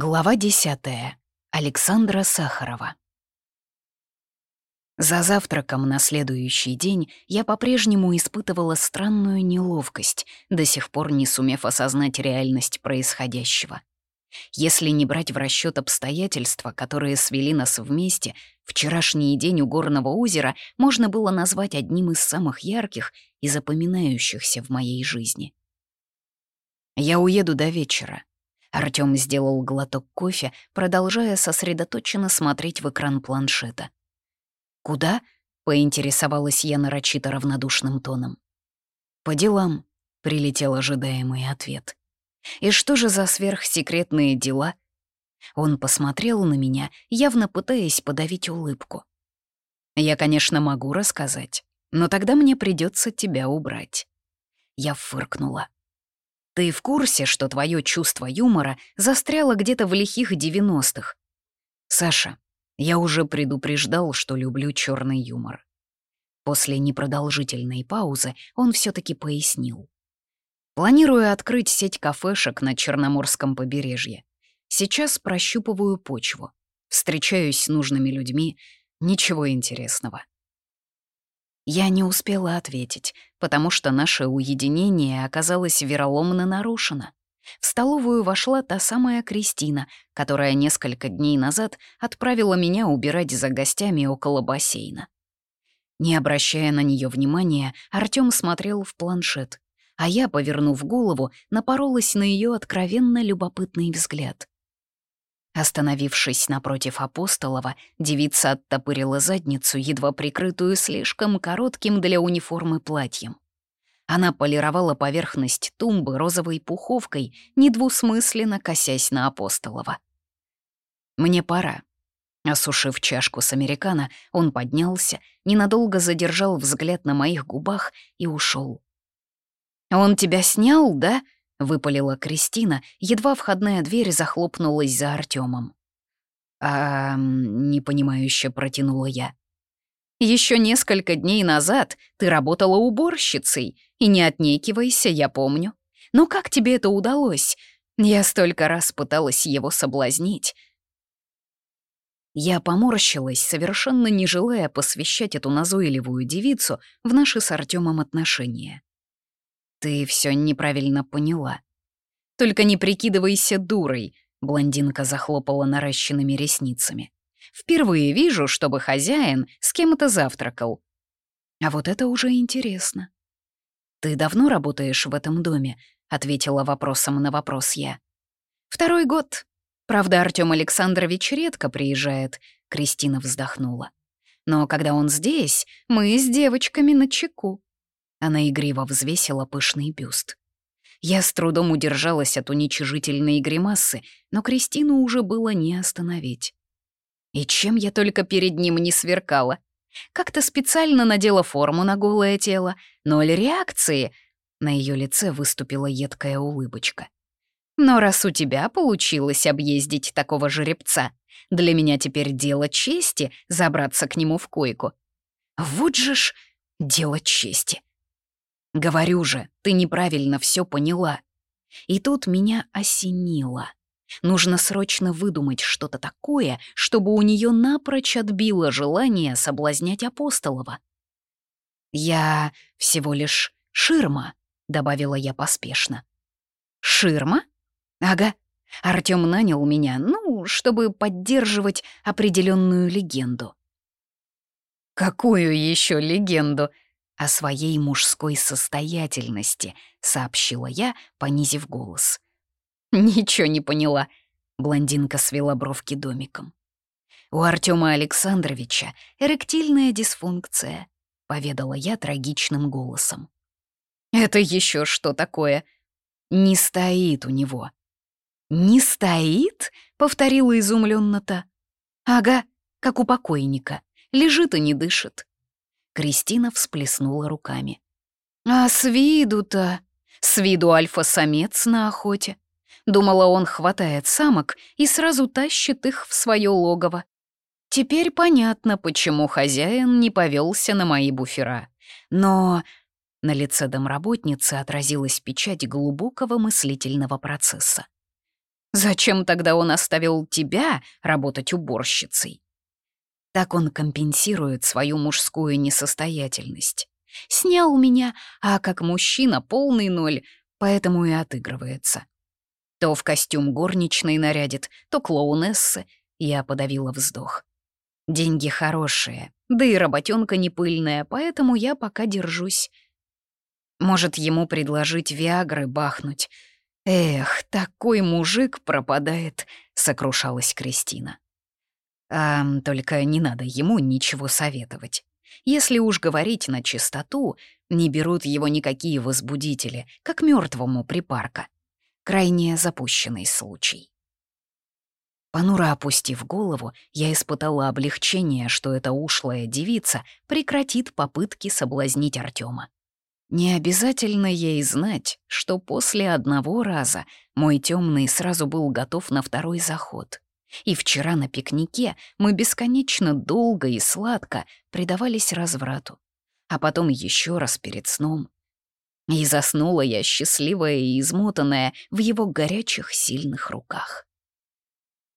Глава десятая. Александра Сахарова. За завтраком на следующий день я по-прежнему испытывала странную неловкость, до сих пор не сумев осознать реальность происходящего. Если не брать в расчет обстоятельства, которые свели нас вместе, вчерашний день у горного озера можно было назвать одним из самых ярких и запоминающихся в моей жизни. Я уеду до вечера, Артём сделал глоток кофе, продолжая сосредоточенно смотреть в экран планшета. «Куда?» — поинтересовалась я нарочито равнодушным тоном. «По делам», — прилетел ожидаемый ответ. «И что же за сверхсекретные дела?» Он посмотрел на меня, явно пытаясь подавить улыбку. «Я, конечно, могу рассказать, но тогда мне придется тебя убрать». Я фыркнула. Ты в курсе, что твое чувство юмора застряло где-то в лихих девяностых? Саша, я уже предупреждал, что люблю черный юмор. После непродолжительной паузы он все таки пояснил. Планирую открыть сеть кафешек на Черноморском побережье. Сейчас прощупываю почву. Встречаюсь с нужными людьми. Ничего интересного. Я не успела ответить, потому что наше уединение оказалось вероломно нарушено. В столовую вошла та самая Кристина, которая несколько дней назад отправила меня убирать за гостями около бассейна. Не обращая на нее внимания, Артём смотрел в планшет, а я, повернув голову, напоролась на ее откровенно любопытный взгляд. Остановившись напротив Апостолова, девица оттопырила задницу, едва прикрытую слишком коротким для униформы платьем. Она полировала поверхность тумбы розовой пуховкой, недвусмысленно косясь на Апостолова. «Мне пора». Осушив чашку с американо, он поднялся, ненадолго задержал взгляд на моих губах и ушел. «Он тебя снял, да?» — выпалила Кристина, едва входная дверь захлопнулась за Артемом. «А...» — непонимающе протянула я. Еще несколько дней назад ты работала уборщицей, и не отнекивайся, я помню. Но как тебе это удалось? Я столько раз пыталась его соблазнить». Я поморщилась, совершенно не желая посвящать эту назойливую девицу в наши с Артемом отношения. «Ты все неправильно поняла. Только не прикидывайся дурой», — блондинка захлопала наращенными ресницами. «Впервые вижу, чтобы хозяин с кем-то завтракал». А вот это уже интересно. «Ты давно работаешь в этом доме?» — ответила вопросом на вопрос я. «Второй год. Правда, Артём Александрович редко приезжает», — Кристина вздохнула. «Но когда он здесь, мы с девочками на чеку. Она игриво взвесила пышный бюст. Я с трудом удержалась от уничижительной гримасы, но Кристину уже было не остановить. И чем я только перед ним не сверкала. Как-то специально надела форму на голое тело, ноль реакции. На ее лице выступила едкая улыбочка. Но раз у тебя получилось объездить такого жеребца, для меня теперь дело чести забраться к нему в койку. Вот же ж дело чести. Говорю же, ты неправильно все поняла. И тут меня осенило. Нужно срочно выдумать что-то такое, чтобы у нее напрочь отбило желание соблазнять Апостолова. «Я всего лишь ширма», — добавила я поспешно. «Ширма? Ага. Артём нанял меня, ну, чтобы поддерживать определенную легенду». «Какую еще легенду?» «О своей мужской состоятельности», — сообщила я, понизив голос. «Ничего не поняла», — блондинка свела бровки домиком. «У Артема Александровича эректильная дисфункция», — поведала я трагичным голосом. «Это еще что такое?» «Не стоит у него». «Не стоит?» — повторила изумленно та. «Ага, как у покойника. Лежит и не дышит». Кристина всплеснула руками. «А с виду-то? С виду альфа-самец на охоте. Думала, он хватает самок и сразу тащит их в свое логово. Теперь понятно, почему хозяин не повелся на мои буфера. Но на лице домработницы отразилась печать глубокого мыслительного процесса. Зачем тогда он оставил тебя работать уборщицей? Так он компенсирует свою мужскую несостоятельность. Снял меня, а как мужчина полный ноль, поэтому и отыгрывается. То в костюм горничной нарядит, то клоунессы. Я подавила вздох. Деньги хорошие, да и работенка не пыльная, поэтому я пока держусь. Может, ему предложить Виагры бахнуть. Эх, такой мужик пропадает, сокрушалась Кристина. А только не надо ему ничего советовать. Если уж говорить на чистоту, не берут его никакие возбудители, как мертвому припарка. Крайне запущенный случай. Понуро опустив голову, я испытала облегчение, что эта ушлая девица прекратит попытки соблазнить Артема. Не обязательно ей знать, что после одного раза мой темный сразу был готов на второй заход. И вчера на пикнике мы бесконечно долго и сладко предавались разврату. А потом еще раз перед сном. И заснула я счастливая и измотанная в его горячих сильных руках.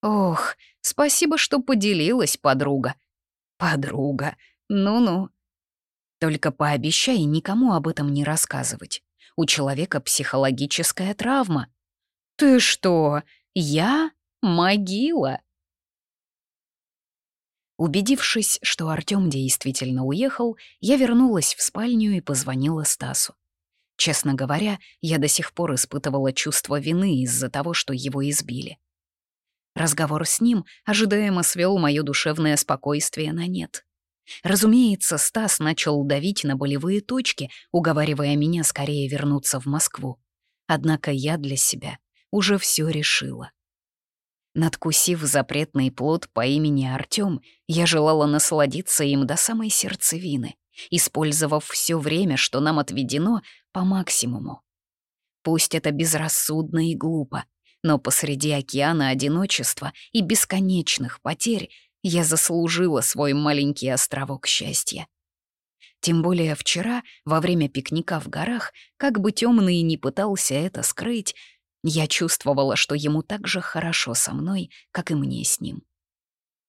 Ох, спасибо, что поделилась, подруга. Подруга, ну-ну. Только пообещай никому об этом не рассказывать. У человека психологическая травма. Ты что, я Могила!» Убедившись, что Артём действительно уехал, я вернулась в спальню и позвонила Стасу. Честно говоря, я до сих пор испытывала чувство вины из-за того, что его избили. Разговор с ним ожидаемо свел мое душевное спокойствие на нет. Разумеется, Стас начал давить на болевые точки, уговаривая меня скорее вернуться в Москву. Однако я для себя уже все решила. Надкусив запретный плод по имени Артём, я желала насладиться им до самой сердцевины, использовав все время, что нам отведено, по максимуму. Пусть это безрассудно и глупо, но посреди океана одиночества и бесконечных потерь я заслужила свой маленький островок счастья. Тем более вчера, во время пикника в горах, как бы темный не пытался это скрыть, я чувствовала, что ему так же хорошо со мной, как и мне с ним.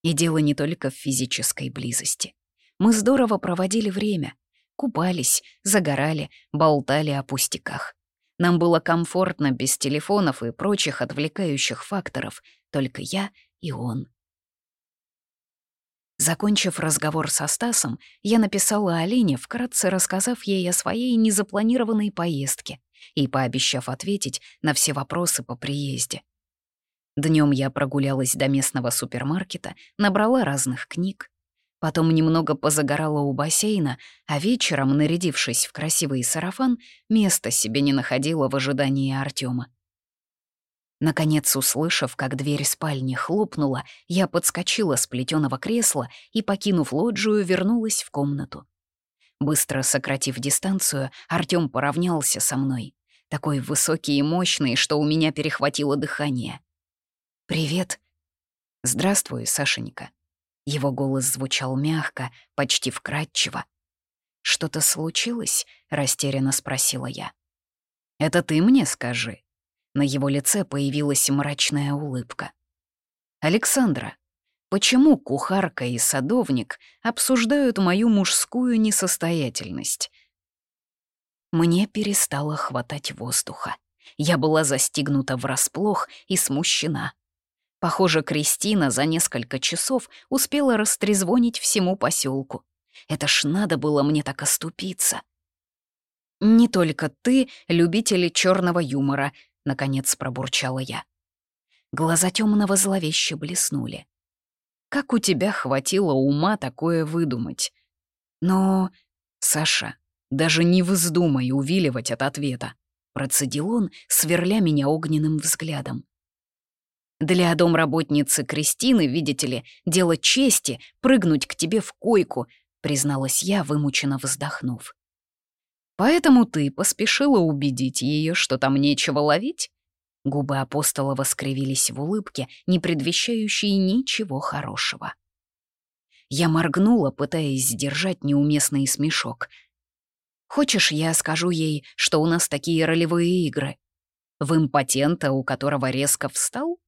И дело не только в физической близости. Мы здорово проводили время. Купались, загорали, болтали о пустяках. Нам было комфортно без телефонов и прочих отвлекающих факторов, только я и он. Закончив разговор со Стасом, я написала Алине, вкратце рассказав ей о своей незапланированной поездке — и пообещав ответить на все вопросы по приезде. Днем я прогулялась до местного супермаркета, набрала разных книг. Потом немного позагорала у бассейна, а вечером, нарядившись в красивый сарафан, места себе не находила в ожидании Артема. Наконец, услышав, как дверь спальни хлопнула, я подскочила с плетеного кресла и, покинув лоджию, вернулась в комнату. Быстро сократив дистанцию, Артём поравнялся со мной. Такой высокий и мощный, что у меня перехватило дыхание. «Привет». «Здравствуй, Сашенька». Его голос звучал мягко, почти вкрадчиво. «Что-то случилось?» — растерянно спросила я. «Это ты мне скажи». На его лице появилась мрачная улыбка. «Александра, Почему кухарка и садовник обсуждают мою мужскую несостоятельность? Мне перестало хватать воздуха. Я была застигнута врасплох и смущена. Похоже, Кристина за несколько часов успела растрезвонить всему поселку. Это ж надо было мне так оступиться. «Не только ты, любители черного юмора», — наконец пробурчала я. Глаза темного зловеще блеснули. Как у тебя хватило ума такое выдумать? Но, Саша, даже не вздумай увиливать от ответа. Процедил он, сверля меня огненным взглядом. Для домработницы Кристины, видите ли, дело чести прыгнуть к тебе в койку, призналась я, вымученно вздохнув. Поэтому ты поспешила убедить ее, что там нечего ловить? Губы апостола воскривились в улыбке, не предвещающей ничего хорошего. Я моргнула, пытаясь сдержать неуместный смешок. «Хочешь, я скажу ей, что у нас такие ролевые игры? В импотента, у которого резко встал?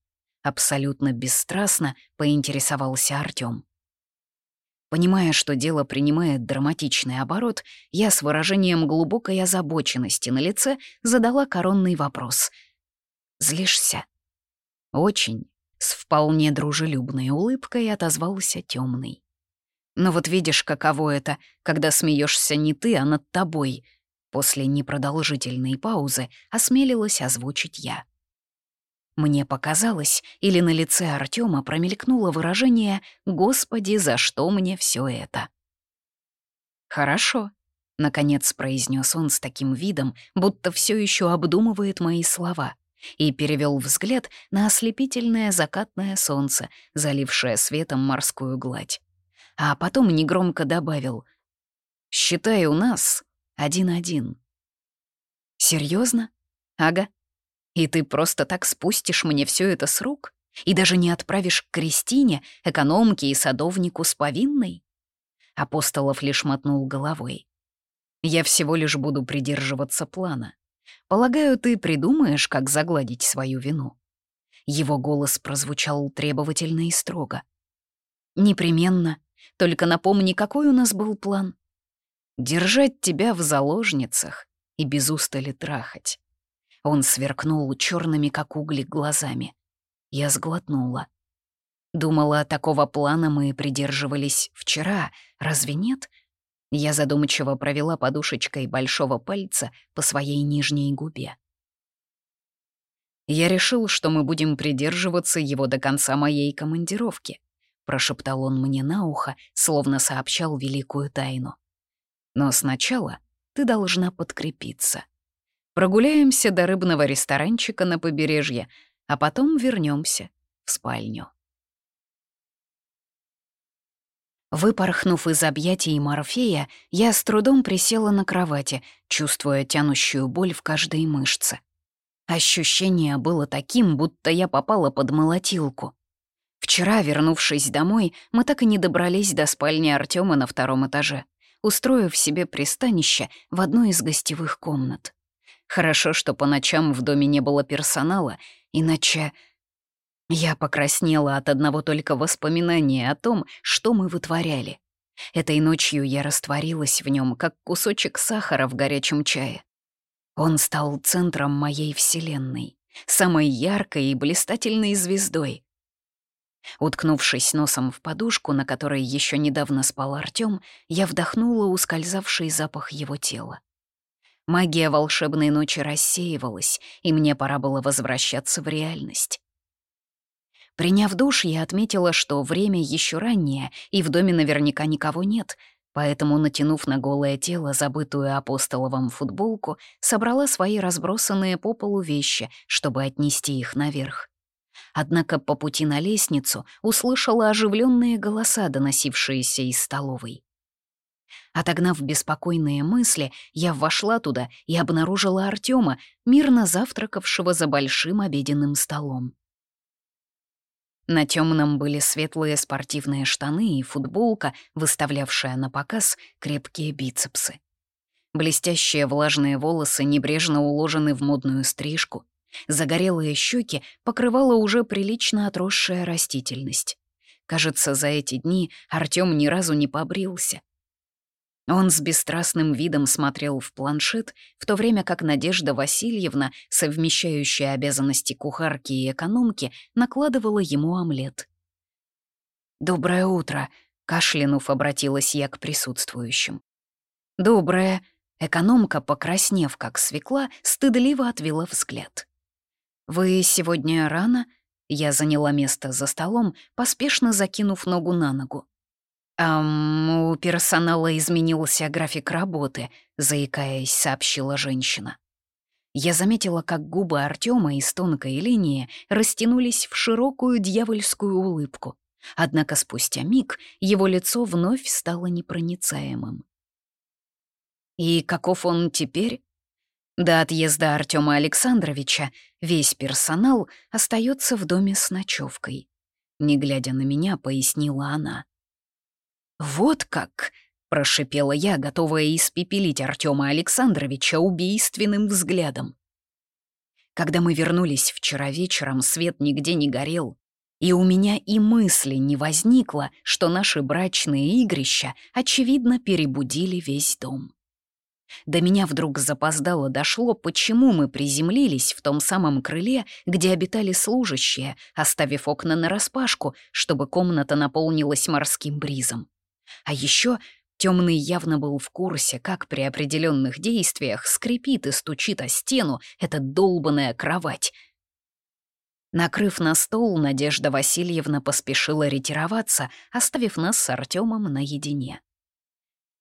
Абсолютно бесстрастно поинтересовался Артём. Понимая, что дело принимает драматичный оборот, я с выражением глубокой озабоченности на лице задала коронный вопрос. «Злишься?» «Очень», — с вполне дружелюбной улыбкой отозвался темный. «Но вот видишь, каково это, когда смеешься не ты, а над тобой», после непродолжительной паузы осмелилась озвучить я. Мне показалось, или на лице Артема промелькнуло выражение «Господи, за что мне все это?» «Хорошо», — наконец произнес он с таким видом, будто все еще обдумывает мои слова, и перевел взгляд на ослепительное закатное солнце, залившее светом морскую гладь. А потом негромко добавил «Считай у нас один-один». Серьезно? Ага, и ты просто так спустишь мне все это с рук? И даже не отправишь к Кристине, экономке и садовнику с повинной?» Апостолов лишь мотнул головой. «Я всего лишь буду придерживаться плана. Полагаю, ты придумаешь, как загладить свою вину». Его голос прозвучал требовательно и строго. «Непременно. Только напомни, какой у нас был план?» «Держать тебя в заложницах и без устали трахать. Он сверкнул черными, как угли, глазами. Я сглотнула. Думала, такого плана мы придерживались вчера, разве нет? Я задумчиво провела подушечкой большого пальца по своей нижней губе. «Я решил, что мы будем придерживаться его до конца моей командировки», — прошептал он мне на ухо, словно сообщал великую тайну. «Но сначала ты должна подкрепиться. Прогуляемся до рыбного ресторанчика на побережье, а потом вернемся в спальню. Выпорхнув из объятий Морфея, я с трудом присела на кровати, чувствуя тянущую боль в каждой мышце. Ощущение было таким, будто я попала под молотилку. Вчера, вернувшись домой, мы так и не добрались до спальни Артема на втором этаже, устроив себе пристанище в одной из гостевых комнат. Хорошо, что по ночам в доме не было персонала, иначе... Я покраснела от одного только воспоминания о том, что мы вытворяли. Этой ночью я растворилась в нем, как кусочек сахара в горячем чае. Он стал центром моей вселенной, самой яркой и блистательной звездой. Уткнувшись носом в подушку, на которой еще недавно спал Артём, я вдохнула ускользавший запах его тела. Магия волшебной ночи рассеивалась, и мне пора было возвращаться в реальность. Приняв душ, я отметила, что время еще раннее, и в доме наверняка никого нет, поэтому, натянув на голое тело забытую апостоловым футболку, собрала свои разбросанные по полу вещи, чтобы отнести их наверх. Однако по пути на лестницу услышала оживленные голоса, доносившиеся из столовой. Отогнав беспокойные мысли, я вошла туда и обнаружила Артема, мирно завтракавшего за большим обеденным столом. На темном были светлые спортивные штаны и футболка, выставлявшая на показ крепкие бицепсы. Блестящие влажные волосы небрежно уложены в модную стрижку. Загорелые щеки покрывала уже прилично отросшая растительность. Кажется, за эти дни Артём ни разу не побрился — он с бесстрастным видом смотрел в планшет, в то время как Надежда Васильевна, совмещающая обязанности кухарки и экономки, накладывала ему омлет. «Доброе утро», — кашлянув, обратилась я к присутствующим. «Доброе», — экономка, покраснев как свекла, стыдливо отвела взгляд. «Вы сегодня рано?» Я заняла место за столом, поспешно закинув ногу на ногу. «Эм, у персонала изменился график работы», — заикаясь, сообщила женщина. Я заметила, как губы Артема из тонкой линии растянулись в широкую дьявольскую улыбку. Однако спустя миг его лицо вновь стало непроницаемым. «И каков он теперь?» До отъезда Артема Александровича весь персонал остается в доме с ночевкой. Не глядя на меня, пояснила она. «Вот как!» — прошипела я, готовая испепелить Артема Александровича убийственным взглядом. Когда мы вернулись вчера вечером, свет нигде не горел, и у меня и мысли не возникло, что наши брачные игрища, очевидно, перебудили весь дом. До меня вдруг запоздало дошло, почему мы приземлились в том самом крыле, где обитали служащие, оставив окна нараспашку, чтобы комната наполнилась морским бризом. А еще темный явно был в курсе, как при определенных действиях скрипит и стучит о стену эта долбанная кровать. Накрыв на стол, Надежда Васильевна поспешила ретироваться, оставив нас с Артемом наедине.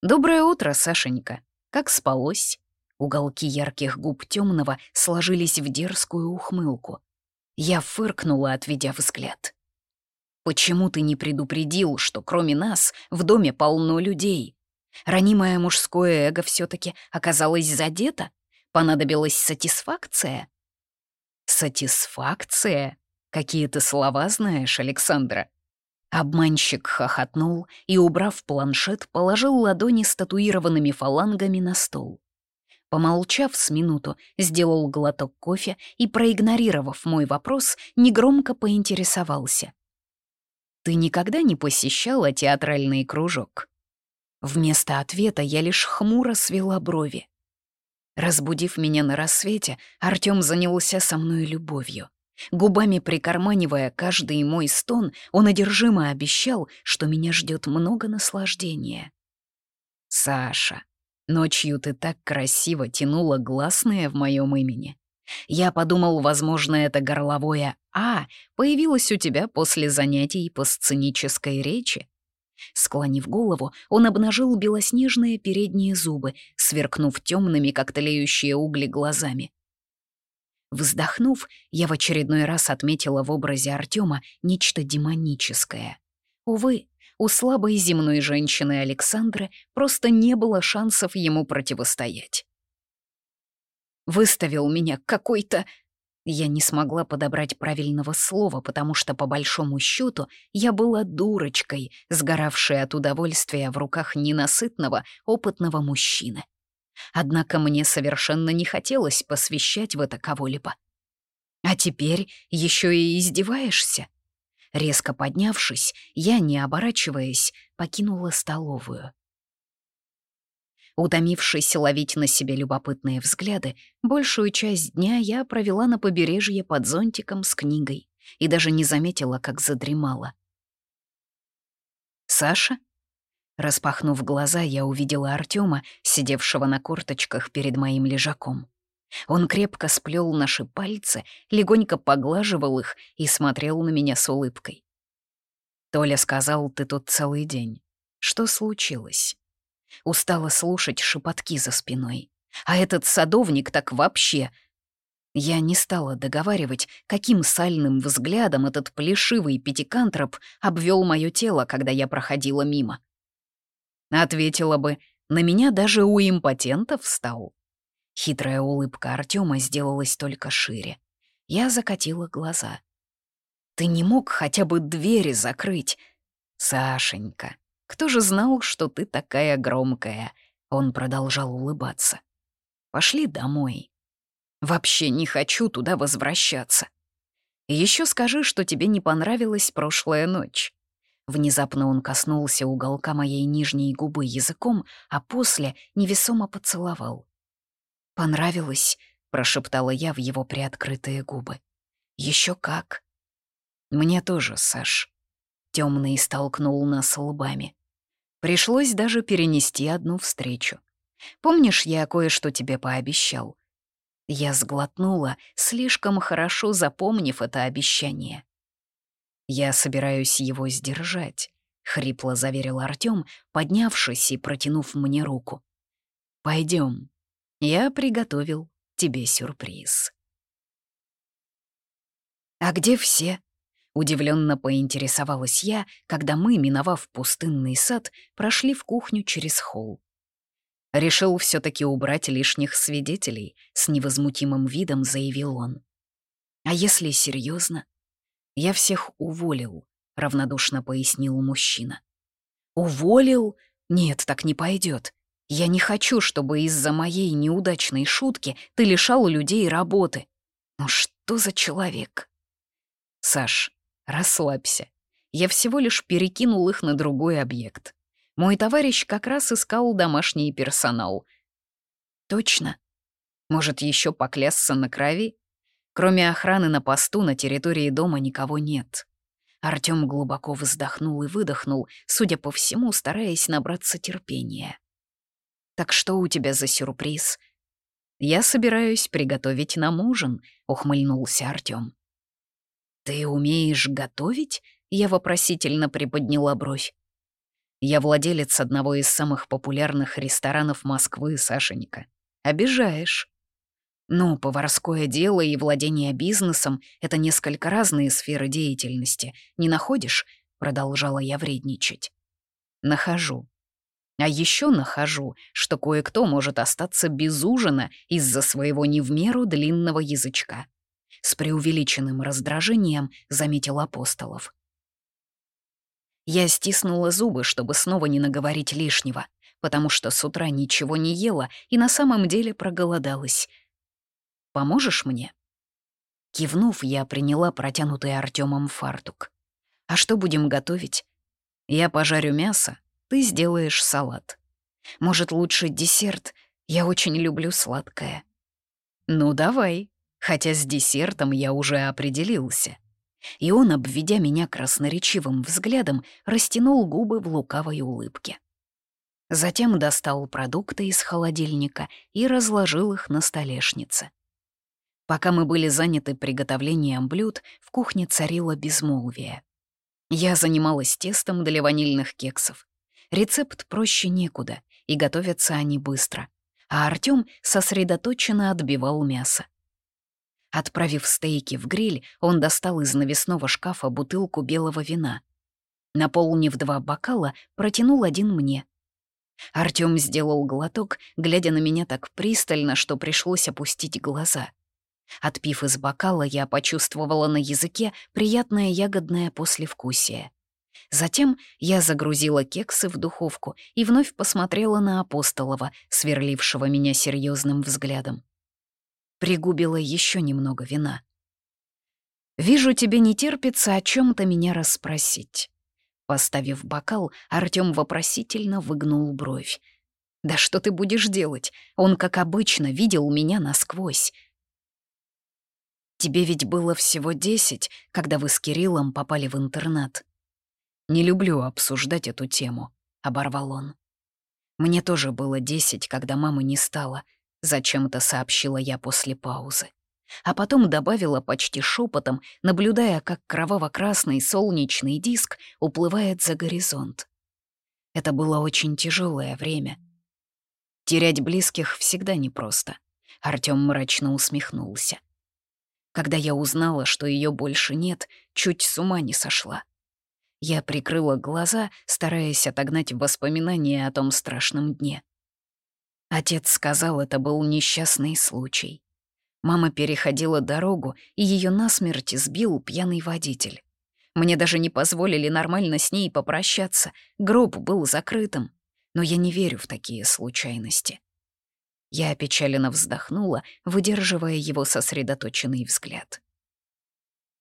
«Доброе утро, Сашенька», как спалось? Уголки ярких губ темного сложились в дерзкую ухмылку. Я фыркнула, отведя взгляд. «Почему ты не предупредил, что кроме нас в доме полно людей? Ранимое мужское эго все таки оказалось задето? Понадобилась сатисфакция?» «Сатисфакция? Какие ты слова знаешь, Александра?» Обманщик хохотнул и, убрав планшет, положил ладони с татуированными фалангами на стол. Помолчав с минуту, сделал глоток кофе и, проигнорировав мой вопрос, негромко поинтересовался. «Ты никогда не посещала театральный кружок?» Вместо ответа я лишь хмуро свела брови. Разбудив меня на рассвете, Артём занялся со мной любовью. Губами прикарманивая каждый мой стон, он одержимо обещал, что меня ждет много наслаждения. «Саша, ночью ты так красиво тянула гласные в моем имени. Я подумал, возможно, это горловое «а» появилось у тебя после занятий по сценической речи». Склонив голову, он обнажил белоснежные передние зубы, сверкнув темными, как тлеющие угли, глазами. Вздохнув, я в очередной раз отметила в образе Артема нечто демоническое. Увы, у слабой земной женщины Александры просто не было шансов ему противостоять. Выставил меня какой-то... Я не смогла подобрать правильного слова, потому что, по большому счету, я была дурочкой, сгоравшей от удовольствия в руках ненасытного, опытного мужчины. Однако мне совершенно не хотелось посвящать в это кого-либо. А теперь еще и издеваешься? Резко поднявшись, я, не оборачиваясь, покинула столовую. Утомившись ловить на себе любопытные взгляды, большую часть дня я провела на побережье под зонтиком с книгой и даже не заметила, как задремала. «Саша?» Распахнув глаза, я увидела Артема, сидевшего на корточках перед моим лежаком. Он крепко сплел наши пальцы, легонько поглаживал их и смотрел на меня с улыбкой. «Толя сказал, ты тут целый день. Что случилось?» Устала слушать шепотки за спиной. А этот садовник так вообще... Я не стала договаривать, каким сальным взглядом этот плешивый пятикантроп обвел мое тело, когда я проходила мимо. Ответила бы, на меня даже у импотентов встал. Хитрая улыбка Артема сделалась только шире. Я закатила глаза. «Ты не мог хотя бы двери закрыть?» «Сашенька, кто же знал, что ты такая громкая?» Он продолжал улыбаться. «Пошли домой. Вообще не хочу туда возвращаться. Еще скажи, что тебе не понравилась прошлая ночь. Внезапно он коснулся уголка моей нижней губы языком, а после невесомо поцеловал. «Понравилось?» — прошептала я в его приоткрытые губы. Еще как!» «Мне тоже, Саш». Темный столкнул нас лбами. Пришлось даже перенести одну встречу. Помнишь, я кое-что тебе пообещал? Я сглотнула, слишком хорошо запомнив это обещание. «Я собираюсь его сдержать», — хрипло заверил Артём, поднявшись и протянув мне руку. Пойдем, я приготовил тебе сюрприз». «А где все?» — удивленно поинтересовалась я, когда мы, миновав пустынный сад, прошли в кухню через холл. Решил все таки убрать лишних свидетелей, с невозмутимым видом заявил он. А если серьезно, «Я всех уволил», — равнодушно пояснил мужчина. «Уволил? Нет, так не пойдет. Я не хочу, чтобы из-за моей неудачной шутки ты лишал людей работы. Ну что за человек? Саш, расслабься. Я всего лишь перекинул их на другой объект. Мой товарищ как раз искал домашний персонал. Точно? Может, еще поклясться на крови? Кроме охраны на посту на территории дома никого нет. Артём глубоко вздохнул и выдохнул, судя по всему, стараясь набраться терпения. «Так что у тебя за сюрприз?» «Я собираюсь приготовить нам ужин», — ухмыльнулся Артём. «Ты умеешь готовить?» — я вопросительно приподняла бровь. «Я владелец одного из самых популярных ресторанов Москвы, Сашенька. Обижаешь». Ну, поварское дело и владение бизнесом — это несколько разные сферы деятельности. Не находишь? Продолжала я вредничать. Нахожу. А еще нахожу, что кое-кто может остаться без ужина из-за своего не в меру длинного язычка. С преувеличенным раздражением заметил Апостолов. Я стиснула зубы, чтобы снова не наговорить лишнего, потому что с утра ничего не ела и на самом деле проголодалась — Поможешь мне?» Кивнув, я приняла протянутый Артемом фартук. «А что будем готовить? Я пожарю мясо, ты сделаешь салат. Может, лучше десерт? Я очень люблю сладкое». «Ну, давай», хотя с десертом я уже определился. И он, обведя меня красноречивым взглядом, растянул губы в лукавой улыбке. Затем достал продукты из холодильника и разложил их на столешнице. Пока мы были заняты приготовлением блюд, в кухне царило безмолвие. Я занималась тестом для ванильных кексов. Рецепт проще некуда, и готовятся они быстро. А Артём сосредоточенно отбивал мясо. Отправив стейки в гриль, он достал из навесного шкафа бутылку белого вина. Наполнив два бокала, протянул один мне. Артём сделал глоток, глядя на меня так пристально, что пришлось опустить глаза — Отпив из бокала, я почувствовала на языке приятное ягодное послевкусие. Затем я загрузила кексы в духовку и вновь посмотрела на Апостолова, сверлившего меня серьезным взглядом. Пригубила еще немного вина. «Вижу, тебе не терпится о чем то меня расспросить». Поставив бокал, Артём вопросительно выгнул бровь. «Да что ты будешь делать? Он, как обычно, видел меня насквозь. Тебе ведь было всего десять, когда вы с Кириллом попали в интернат. Не люблю обсуждать эту тему, — оборвал он. Мне тоже было десять, когда мамы не стало, — зачем-то сообщила я после паузы. А потом добавила почти шепотом, наблюдая, как кроваво-красный солнечный диск уплывает за горизонт. Это было очень тяжелое время. Терять близких всегда непросто. Артём мрачно усмехнулся. Когда я узнала, что ее больше нет, чуть с ума не сошла. Я прикрыла глаза, стараясь отогнать воспоминания о том страшном дне. Отец сказал, это был несчастный случай. Мама переходила дорогу, и ее насмерть сбил пьяный водитель. Мне даже не позволили нормально с ней попрощаться, гроб был закрытым. Но я не верю в такие случайности. Я опечаленно вздохнула, выдерживая его сосредоточенный взгляд.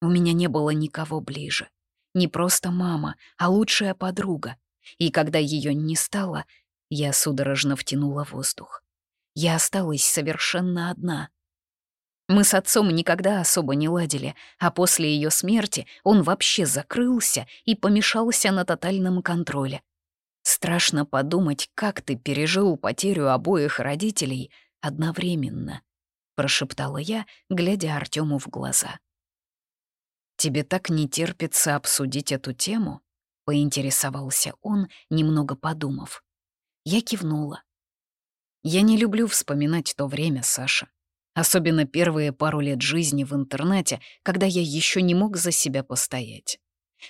У меня не было никого ближе. Не просто мама, а лучшая подруга. И когда ее не стало, я судорожно втянула воздух. Я осталась совершенно одна. Мы с отцом никогда особо не ладили, а после ее смерти он вообще закрылся и помешался на тотальном контроле. Страшно подумать, как ты пережил потерю обоих родителей одновременно, прошептала я, глядя Артему в глаза. Тебе так не терпится обсудить эту тему? поинтересовался он, немного подумав. Я кивнула. Я не люблю вспоминать то время, Саша. Особенно первые пару лет жизни в интернате, когда я еще не мог за себя постоять.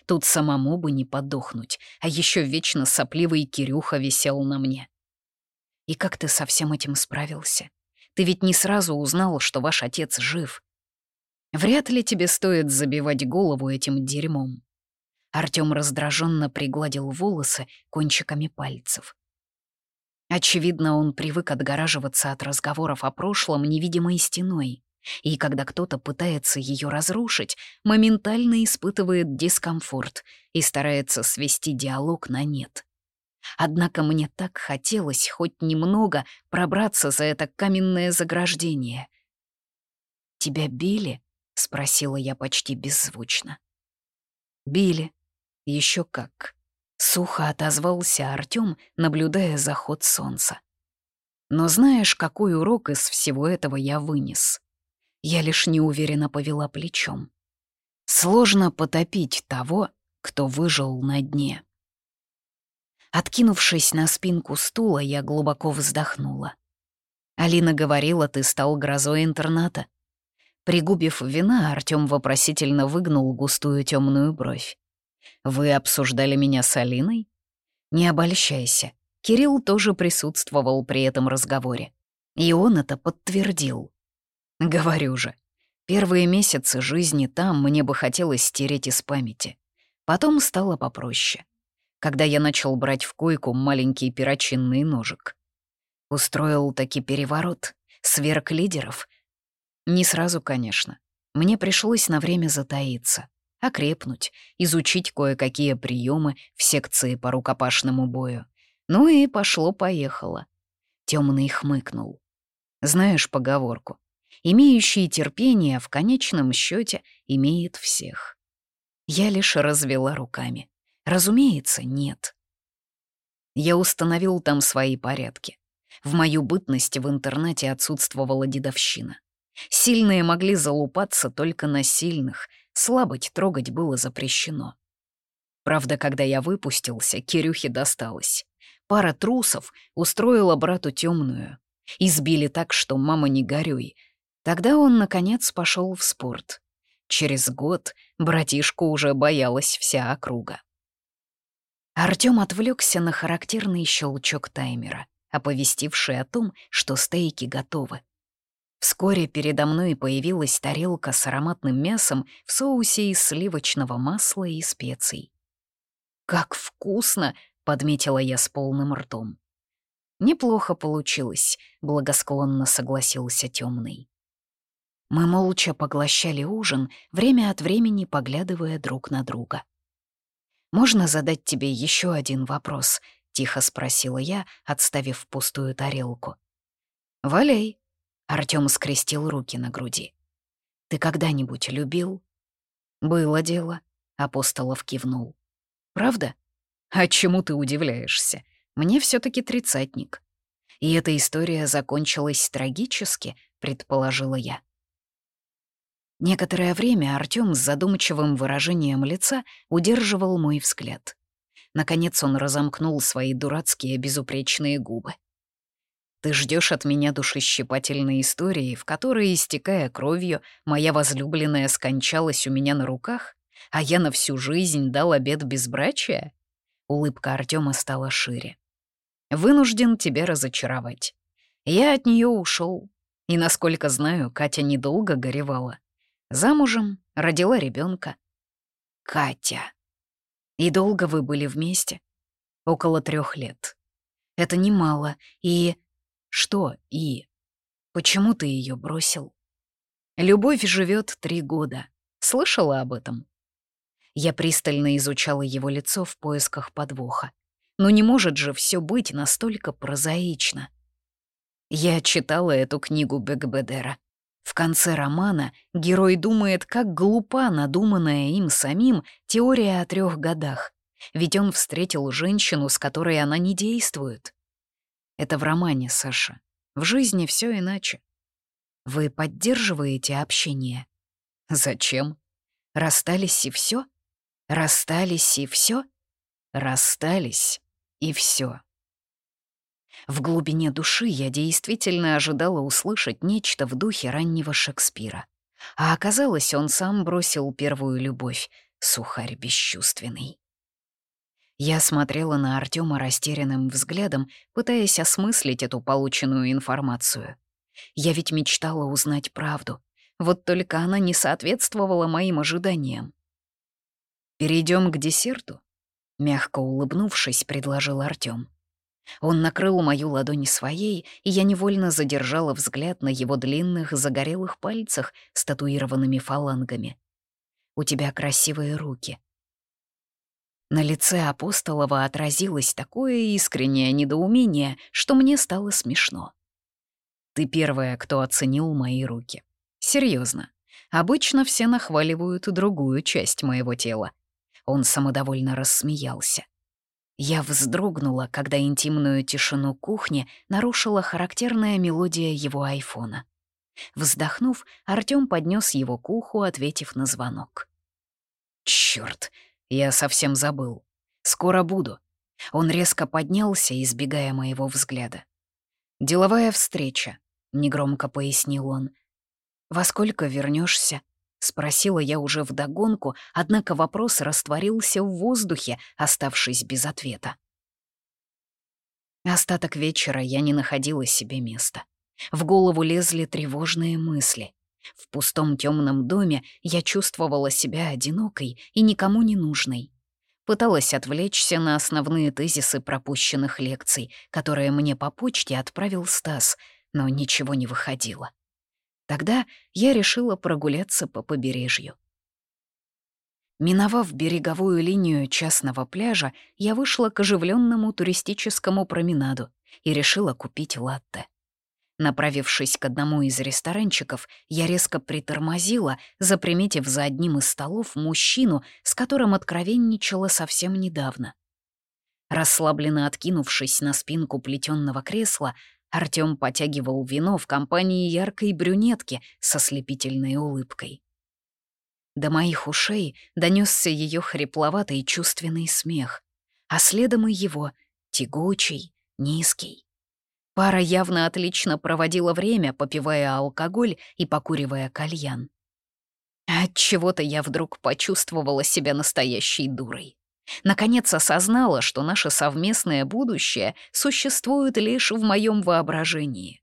Тут самому бы не подохнуть, а еще вечно сопливый Кирюха висел на мне. И как ты со всем этим справился? Ты ведь не сразу узнал, что ваш отец жив. Вряд ли тебе стоит забивать голову этим дерьмом. Артём раздраженно пригладил волосы кончиками пальцев. Очевидно, он привык отгораживаться от разговоров о прошлом невидимой стеной. И когда кто-то пытается ее разрушить, моментально испытывает дискомфорт и старается свести диалог на нет. Однако мне так хотелось хоть немного пробраться за это каменное заграждение. «Тебя били?» — спросила я почти беззвучно. «Били. Еще как». Сухо отозвался Артём, наблюдая заход солнца. Но знаешь, какой урок из всего этого я вынес? Я лишь неуверенно повела плечом. Сложно потопить того, кто выжил на дне. Откинувшись на спинку стула, я глубоко вздохнула. Алина говорила, ты стал грозой интерната. Пригубив вина, Артём вопросительно выгнул густую темную бровь. «Вы обсуждали меня с Алиной?» «Не обольщайся. Кирилл тоже присутствовал при этом разговоре. И он это подтвердил. Говорю же, первые месяцы жизни там мне бы хотелось стереть из памяти. Потом стало попроще. Когда я начал брать в койку маленький перочинный ножик. Устроил таки переворот, сверг лидеров. Не сразу, конечно. Мне пришлось на время затаиться, окрепнуть, изучить кое-какие приемы в секции по рукопашному бою. Ну и пошло-поехало. Темный хмыкнул. Знаешь поговорку? Имеющий терпение в конечном счете имеет всех. Я лишь развела руками. Разумеется, нет. Я установил там свои порядки. В мою бытность в интернате отсутствовала дедовщина. Сильные могли залупаться только на сильных, слабыть трогать было запрещено. Правда, когда я выпустился, Кирюхе досталось. Пара трусов устроила брату темную. Избили так, что мама не горюй. Тогда он, наконец, пошел в спорт. Через год братишку уже боялась вся округа. Артём отвлекся на характерный щелчок таймера, оповестивший о том, что стейки готовы. Вскоре передо мной появилась тарелка с ароматным мясом в соусе из сливочного масла и специй. «Как вкусно!» — подметила я с полным ртом. «Неплохо получилось», — благосклонно согласился темный. Мы молча поглощали ужин, время от времени поглядывая друг на друга. «Можно задать тебе еще один вопрос?» — тихо спросила я, отставив пустую тарелку. «Валяй», — Артём скрестил руки на груди. «Ты когда-нибудь любил?» «Было дело», — Апостолов кивнул. «Правда?» А чему ты удивляешься? Мне все таки тридцатник. И эта история закончилась трагически, предположила я. Некоторое время Артём с задумчивым выражением лица удерживал мой взгляд. Наконец он разомкнул свои дурацкие безупречные губы. «Ты ждешь от меня душещипательной истории, в которой, истекая кровью, моя возлюбленная скончалась у меня на руках, а я на всю жизнь дал обед безбрачия?» Улыбка Артема стала шире. «Вынужден тебя разочаровать. Я от нее ушел, и, насколько знаю, Катя недолго горевала. Замужем, родила ребенка. Катя. И долго вы были вместе? Около трех лет. Это немало. И... Что «и»? Почему ты ее бросил? Любовь живет три года. Слышала об этом? Я пристально изучала его лицо в поисках подвоха. Но не может же все быть настолько прозаично. Я читала эту книгу Бекбедера. В конце романа герой думает, как глупа надуманная им самим теория о трех годах, ведь он встретил женщину, с которой она не действует. Это в романе, Саша. В жизни все иначе. Вы поддерживаете общение? Зачем? Расстались и все? Расстались и все? Расстались и все. В глубине души я действительно ожидала услышать нечто в духе раннего Шекспира. А оказалось, он сам бросил первую любовь, сухарь бесчувственный. Я смотрела на Артема растерянным взглядом, пытаясь осмыслить эту полученную информацию. Я ведь мечтала узнать правду, вот только она не соответствовала моим ожиданиям. Перейдем к десерту?» Мягко улыбнувшись, предложил Артём. Он накрыл мою ладонь своей, и я невольно задержала взгляд на его длинных загорелых пальцах с татуированными фалангами. «У тебя красивые руки». На лице Апостолова отразилось такое искреннее недоумение, что мне стало смешно. «Ты первая, кто оценил мои руки. Серьезно. Обычно все нахваливают другую часть моего тела». Он самодовольно рассмеялся. Я вздрогнула, когда интимную тишину кухни нарушила характерная мелодия его айфона. Вздохнув, Артём поднес его к уху, ответив на звонок. Черт, я совсем забыл. Скоро буду». Он резко поднялся, избегая моего взгляда. «Деловая встреча», — негромко пояснил он. «Во сколько вернешься? — спросила я уже вдогонку, однако вопрос растворился в воздухе, оставшись без ответа. Остаток вечера я не находила себе места. В голову лезли тревожные мысли. В пустом темном доме я чувствовала себя одинокой и никому не нужной. Пыталась отвлечься на основные тезисы пропущенных лекций, которые мне по почте отправил Стас, но ничего не выходило. Тогда я решила прогуляться по побережью. Миновав береговую линию частного пляжа, я вышла к оживленному туристическому променаду и решила купить латте. Направившись к одному из ресторанчиков, я резко притормозила, заприметив за одним из столов мужчину, с которым откровенничала совсем недавно. Расслабленно откинувшись на спинку плетённого кресла, Артём потягивал вино в компании яркой брюнетки со слепительной улыбкой. До моих ушей донёсся её хрипловатый чувственный смех, а следом и его, тягучий, низкий. Пара явно отлично проводила время, попивая алкоголь и покуривая кальян. От чего то я вдруг почувствовала себя настоящей дурой. Наконец осознала, что наше совместное будущее существует лишь в моем воображении.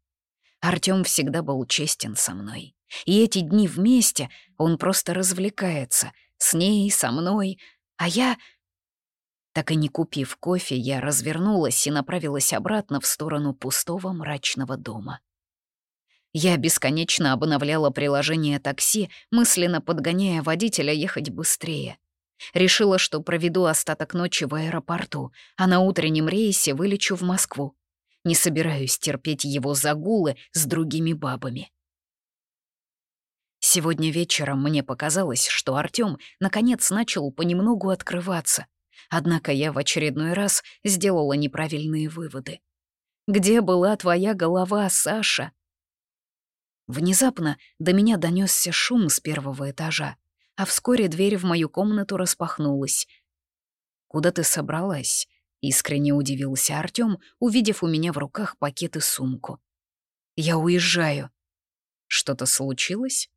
Артём всегда был честен со мной. И эти дни вместе он просто развлекается. С ней, со мной. А я... Так и не купив кофе, я развернулась и направилась обратно в сторону пустого мрачного дома. Я бесконечно обновляла приложение такси, мысленно подгоняя водителя ехать быстрее. Решила, что проведу остаток ночи в аэропорту, а на утреннем рейсе вылечу в Москву. Не собираюсь терпеть его загулы с другими бабами. Сегодня вечером мне показалось, что Артём наконец начал понемногу открываться. Однако я в очередной раз сделала неправильные выводы. «Где была твоя голова, Саша?» Внезапно до меня донесся шум с первого этажа а вскоре дверь в мою комнату распахнулась. «Куда ты собралась?» — искренне удивился Артём, увидев у меня в руках пакет и сумку. «Я уезжаю». «Что-то случилось?»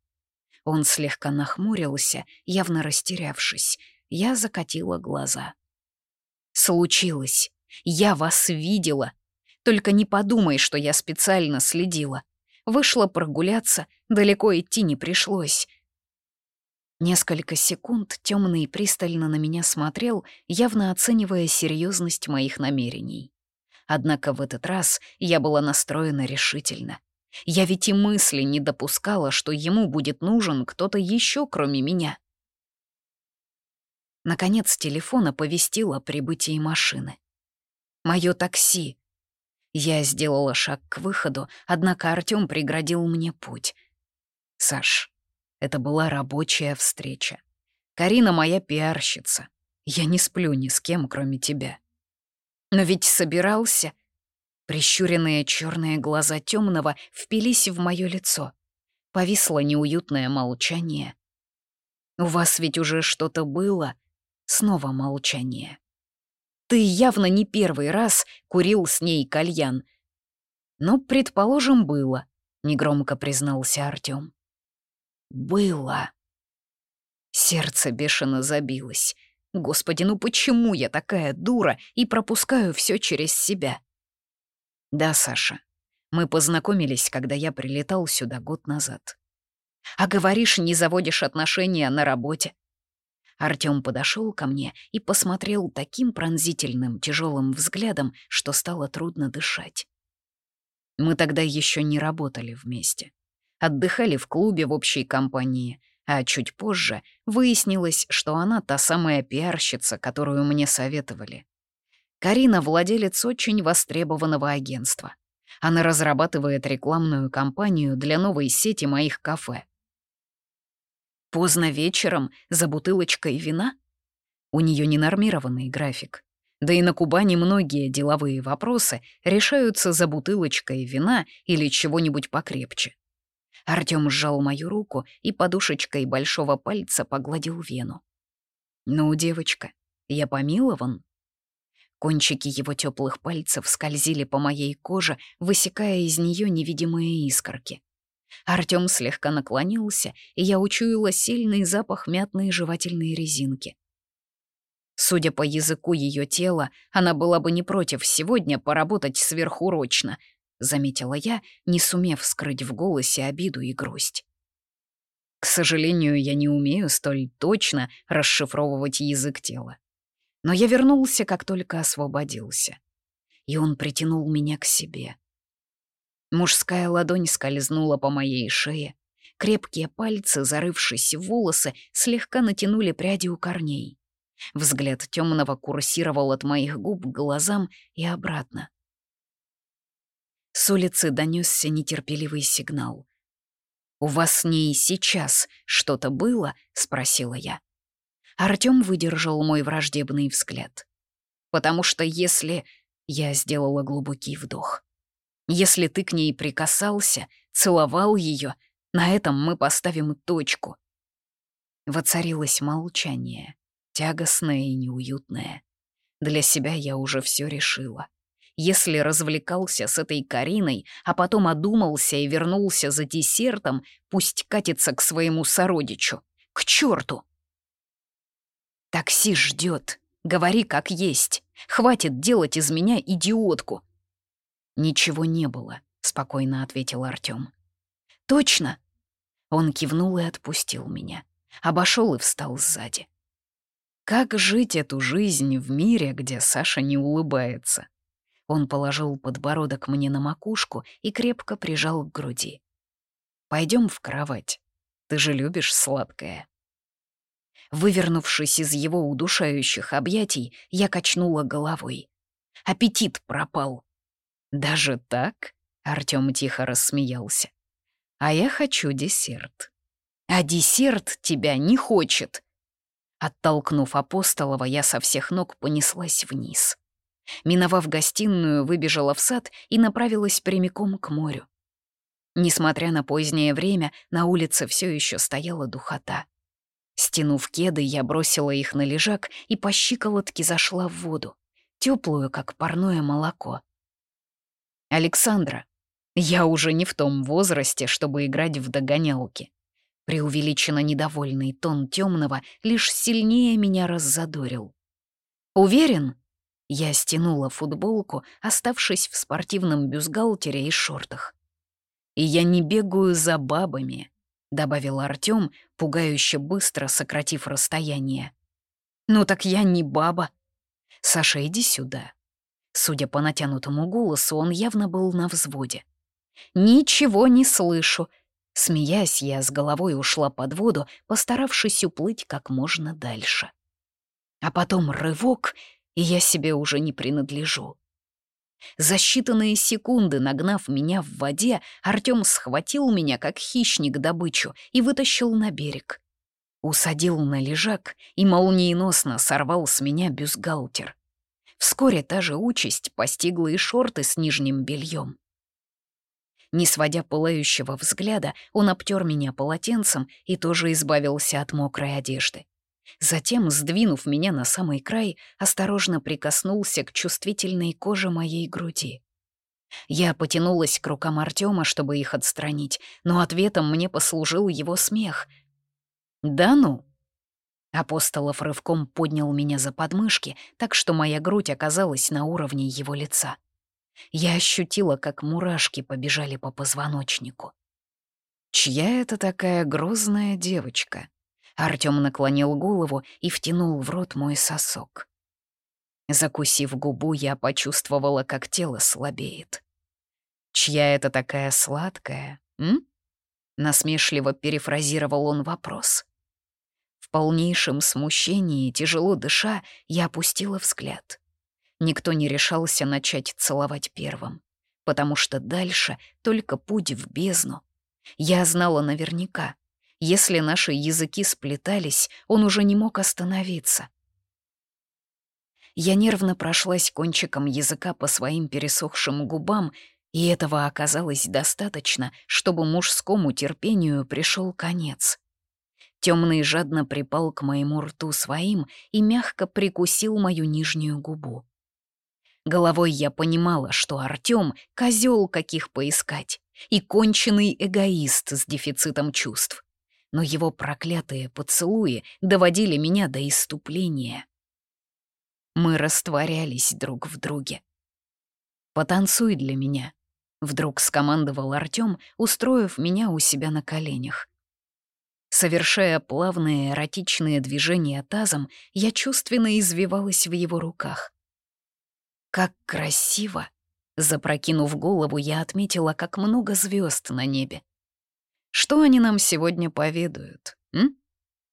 Он слегка нахмурился, явно растерявшись. Я закатила глаза. «Случилось. Я вас видела. Только не подумай, что я специально следила. Вышла прогуляться, далеко идти не пришлось. Несколько секунд темный пристально на меня смотрел, явно оценивая серьезность моих намерений. Однако в этот раз я была настроена решительно. Я ведь и мысли не допускала, что ему будет нужен кто-то еще, кроме меня. Наконец телефон оповестил о прибытии машины. Моё такси. Я сделала шаг к выходу, однако Артём преградил мне путь. «Саш, это была рабочая встреча. Карина моя пиарщица. Я не сплю ни с кем, кроме тебя. Но ведь собирался... Прищуренные черные глаза темного впились в мое лицо. Повисло неуютное молчание. «У вас ведь уже что-то было?» Снова молчание. «Ты явно не первый раз курил с ней кальян». «Ну, предположим, было», — негромко признался Артём. Было. Сердце бешено забилось. Господи, ну почему я такая дура и пропускаю все через себя? Да, Саша, мы познакомились, когда я прилетал сюда год назад. А говоришь, не заводишь отношения на работе. Артём подошел ко мне и посмотрел таким пронзительным, тяжелым взглядом, что стало трудно дышать. Мы тогда еще не работали вместе. Отдыхали в клубе в общей компании, а чуть позже выяснилось, что она та самая пиарщица, которую мне советовали. Карина — владелец очень востребованного агентства. Она разрабатывает рекламную кампанию для новой сети моих кафе. Поздно вечером за бутылочкой вина? У нее ненормированный график. Да и на Кубани многие деловые вопросы решаются за бутылочкой вина или чего-нибудь покрепче. Артём сжал мою руку и подушечкой большого пальца погладил вену. «Ну, девочка, я помилован?» Кончики его теплых пальцев скользили по моей коже, высекая из нее невидимые искорки. Артём слегка наклонился, и я учуяла сильный запах мятной жевательной резинки. Судя по языку ее тела, она была бы не против сегодня поработать сверхурочно, заметила я, не сумев скрыть в голосе обиду и грусть. К сожалению, я не умею столь точно расшифровывать язык тела. Но я вернулся, как только освободился. И он притянул меня к себе. Мужская ладонь скользнула по моей шее. Крепкие пальцы, зарывшись в волосы, слегка натянули пряди у корней. Взгляд темного курсировал от моих губ к глазам и обратно. С улицы донесся нетерпеливый сигнал. «У вас с ней сейчас что-то было?» — спросила я. Артём выдержал мой враждебный взгляд. «Потому что если...» — я сделала глубокий вдох. Если ты к ней прикасался, целовал ее, на этом мы поставим точку. Воцарилось молчание, тягостное и неуютное. Для себя я уже все решила. Если развлекался с этой Кариной, а потом одумался и вернулся за десертом, пусть катится к своему сородичу. К черту! Такси ждет. Говори как есть. Хватит делать из меня идиотку. «Ничего не было», — спокойно ответил Артём. «Точно?» Он кивнул и отпустил меня. Обошел и встал сзади. Как жить эту жизнь в мире, где Саша не улыбается? Он положил подбородок мне на макушку и крепко прижал к груди. Пойдем в кровать. Ты же любишь сладкое. Вывернувшись из его удушающих объятий, я качнула головой. Аппетит пропал. «Даже так?» — Артём тихо рассмеялся. «А я хочу десерт». «А десерт тебя не хочет!» Оттолкнув Апостолова, я со всех ног понеслась вниз. Миновав гостиную, выбежала в сад и направилась прямиком к морю. Несмотря на позднее время, на улице все еще стояла духота. Стянув кеды, я бросила их на лежак и по щиколотке зашла в воду, теплую, как парное молоко. «Александра, я уже не в том возрасте, чтобы играть в догонялки». Преувеличенно недовольный тон темного лишь сильнее меня раззадорил. «Уверен?» Я стянула футболку, оставшись в спортивном бюстгальтере и шортах. «И я не бегаю за бабами», — добавил Артём, пугающе быстро сократив расстояние. «Ну так я не баба. Саша, иди сюда». Судя по натянутому голосу, он явно был на взводе. «Ничего не слышу!» Смеясь, я с головой ушла под воду, постаравшись уплыть как можно дальше. А потом рывок, и я себе уже не принадлежу. За считанные секунды, нагнав меня в воде, Артём схватил меня, как хищник, добычу и вытащил на берег. Усадил на лежак и молниеносно сорвал с меня бюстгальтер. Вскоре та же участь постигла и шорты с нижним бельем. Не сводя пылающего взгляда, он обтер меня полотенцем и тоже избавился от мокрой одежды. Затем, сдвинув меня на самый край, осторожно прикоснулся к чувствительной коже моей груди. Я потянулась к рукам Артема, чтобы их отстранить, но ответом мне послужил его смех. «Да ну!» Апостолов рывком поднял меня за подмышки, так что моя грудь оказалась на уровне его лица. Я ощутила, как мурашки побежали по позвоночнику. Чья это такая грозная девочка? Артём наклонил голову и втянул в рот мой сосок. Закусив губу, я почувствовала, как тело слабеет. «Чья это такая сладкая, м?» Насмешливо перефразировал он вопрос. Полнейшем смущении, тяжело дыша, я опустила взгляд. Никто не решался начать целовать первым, потому что дальше только путь в бездну. Я знала наверняка, если наши языки сплетались, он уже не мог остановиться. Я нервно прошлась кончиком языка по своим пересохшим губам, и этого оказалось достаточно, чтобы мужскому терпению пришел конец. Темный жадно припал к моему рту своим и мягко прикусил мою нижнюю губу. Головой я понимала, что Артём — козёл каких поискать, и конченый эгоист с дефицитом чувств. Но его проклятые поцелуи доводили меня до иступления. Мы растворялись друг в друге. «Потанцуй для меня», — вдруг скомандовал Артём, устроив меня у себя на коленях. Совершая плавные эротичные движения тазом, я чувственно извивалась в его руках. «Как красиво!» Запрокинув голову, я отметила, как много звезд на небе. «Что они нам сегодня поведают, м?»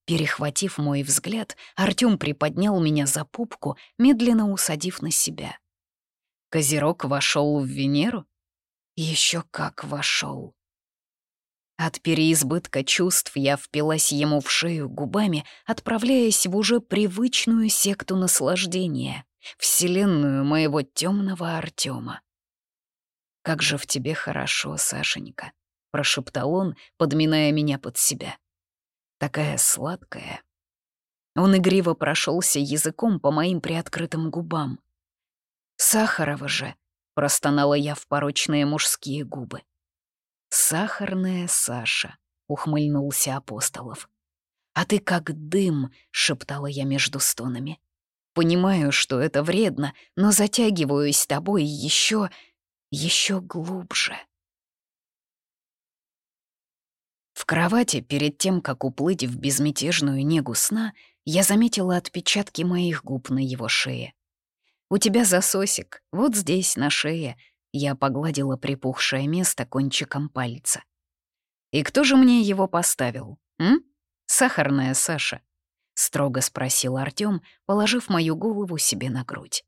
Перехватив мой взгляд, Артём приподнял меня за пупку, медленно усадив на себя. Козерог вошел в Венеру? Еще как вошел. От переизбытка чувств я впилась ему в шею губами, отправляясь в уже привычную секту наслаждения, вселенную моего темного Артема. «Как же в тебе хорошо, Сашенька», — прошептал он, подминая меня под себя такая сладкая. Он игриво прошелся языком по моим приоткрытым губам. «Сахарова же!» — простонала я в порочные мужские губы. «Сахарная Саша», — ухмыльнулся Апостолов. «А ты как дым», — шептала я между стонами. «Понимаю, что это вредно, но затягиваюсь тобой еще, еще глубже». В кровати, перед тем, как уплыть в безмятежную негу сна, я заметила отпечатки моих губ на его шее. «У тебя засосик, вот здесь, на шее», — я погладила припухшее место кончиком пальца. «И кто же мне его поставил, м? Сахарная Саша?» — строго спросил Артём, положив мою голову себе на грудь.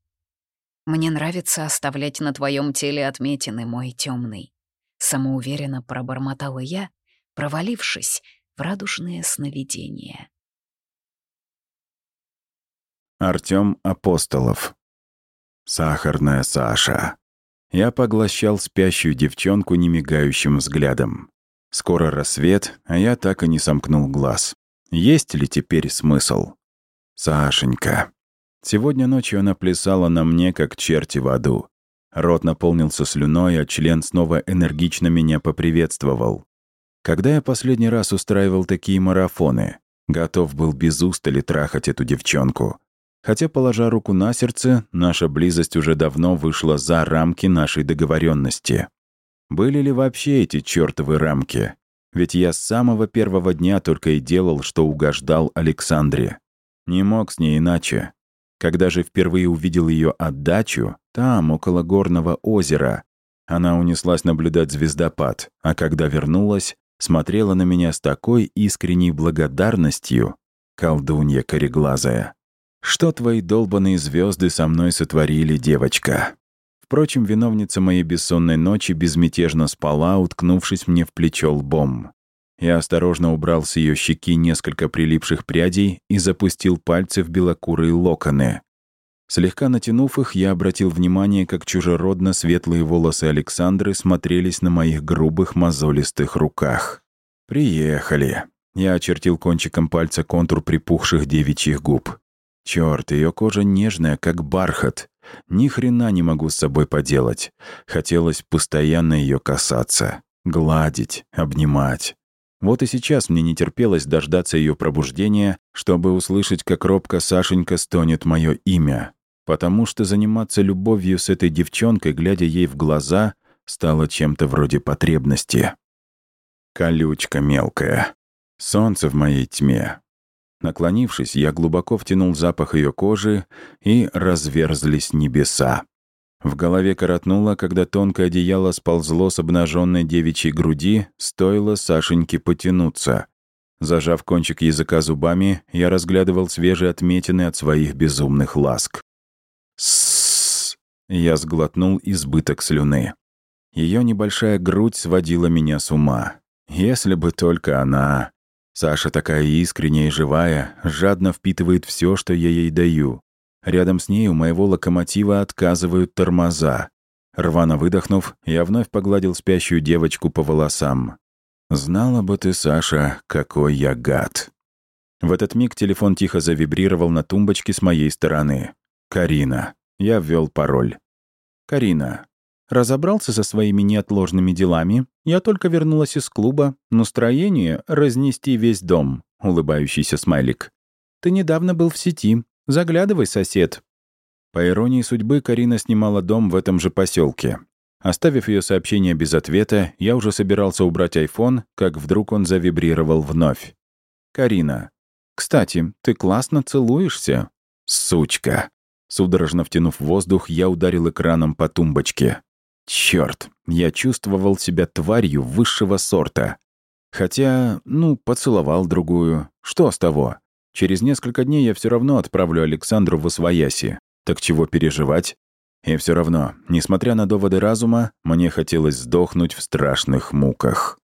«Мне нравится оставлять на твоем теле отметины, мой темный. самоуверенно пробормотала я, провалившись в радужные сновидения. Артём Апостолов. Сахарная Саша. Я поглощал спящую девчонку немигающим взглядом. Скоро рассвет, а я так и не сомкнул глаз. Есть ли теперь смысл? Сашенька. Сегодня ночью она плясала на мне, как черти в аду. Рот наполнился слюной, а член снова энергично меня поприветствовал. Когда я последний раз устраивал такие марафоны, готов был без устали трахать эту девчонку. Хотя, положа руку на сердце, наша близость уже давно вышла за рамки нашей договоренности. Были ли вообще эти чертовы рамки? Ведь я с самого первого дня только и делал, что угождал Александре. Не мог с ней иначе. Когда же впервые увидел ее отдачу, там, около горного озера, она унеслась наблюдать звездопад, а когда вернулась, смотрела на меня с такой искренней благодарностью, колдунья кореглазая. Что твои долбанные звезды со мной сотворили, девочка? Впрочем, виновница моей бессонной ночи безмятежно спала, уткнувшись мне в плечо лбом. Я осторожно убрал с ее щеки несколько прилипших прядей и запустил пальцы в белокурые локоны. Слегка натянув их, я обратил внимание, как чужеродно светлые волосы Александры смотрелись на моих грубых мозолистых руках. «Приехали». Я очертил кончиком пальца контур припухших девичьих губ. Черт, ее кожа нежная, как бархат. Ни хрена не могу с собой поделать. Хотелось постоянно ее касаться, гладить, обнимать. Вот и сейчас мне не терпелось дождаться ее пробуждения, чтобы услышать, как робко Сашенька стонет мое имя потому что заниматься любовью с этой девчонкой, глядя ей в глаза, стало чем-то вроде потребности. Колючка мелкая. Солнце в моей тьме. Наклонившись, я глубоко втянул запах ее кожи, и разверзлись небеса. В голове коротнуло, когда тонкое одеяло сползло с обнаженной девичьей груди, стоило Сашеньке потянуться. Зажав кончик языка зубами, я разглядывал свежие отметины от своих безумных ласк. С, Я сглотнул избыток слюны. Ее небольшая грудь сводила меня с ума. Если бы только она... Саша такая искренняя и живая, жадно впитывает все, что я ей даю. Рядом с ней у моего локомотива отказывают тормоза. Рвано выдохнув, я вновь погладил спящую девочку по волосам. «Знала бы ты, Саша, какой я гад». В этот миг телефон тихо завибрировал на тумбочке с моей стороны. «Карина». Я ввел пароль. «Карина, Разобрался со своими неотложными делами. Я только вернулась из клуба. Настроение — разнести весь дом. Улыбающийся смайлик. Ты недавно был в сети. Заглядывай, сосед. По иронии судьбы, Карина снимала дом в этом же поселке. Оставив ее сообщение без ответа, я уже собирался убрать айфон, как вдруг он завибрировал вновь. «Карина, кстати, ты классно целуешься». «Сучка». Судорожно втянув воздух, я ударил экраном по тумбочке. Черт, я чувствовал себя тварью высшего сорта. Хотя, ну, поцеловал другую. Что с того? Через несколько дней я все равно отправлю Александру в Освояси. Так чего переживать? И все равно, несмотря на доводы разума, мне хотелось сдохнуть в страшных муках.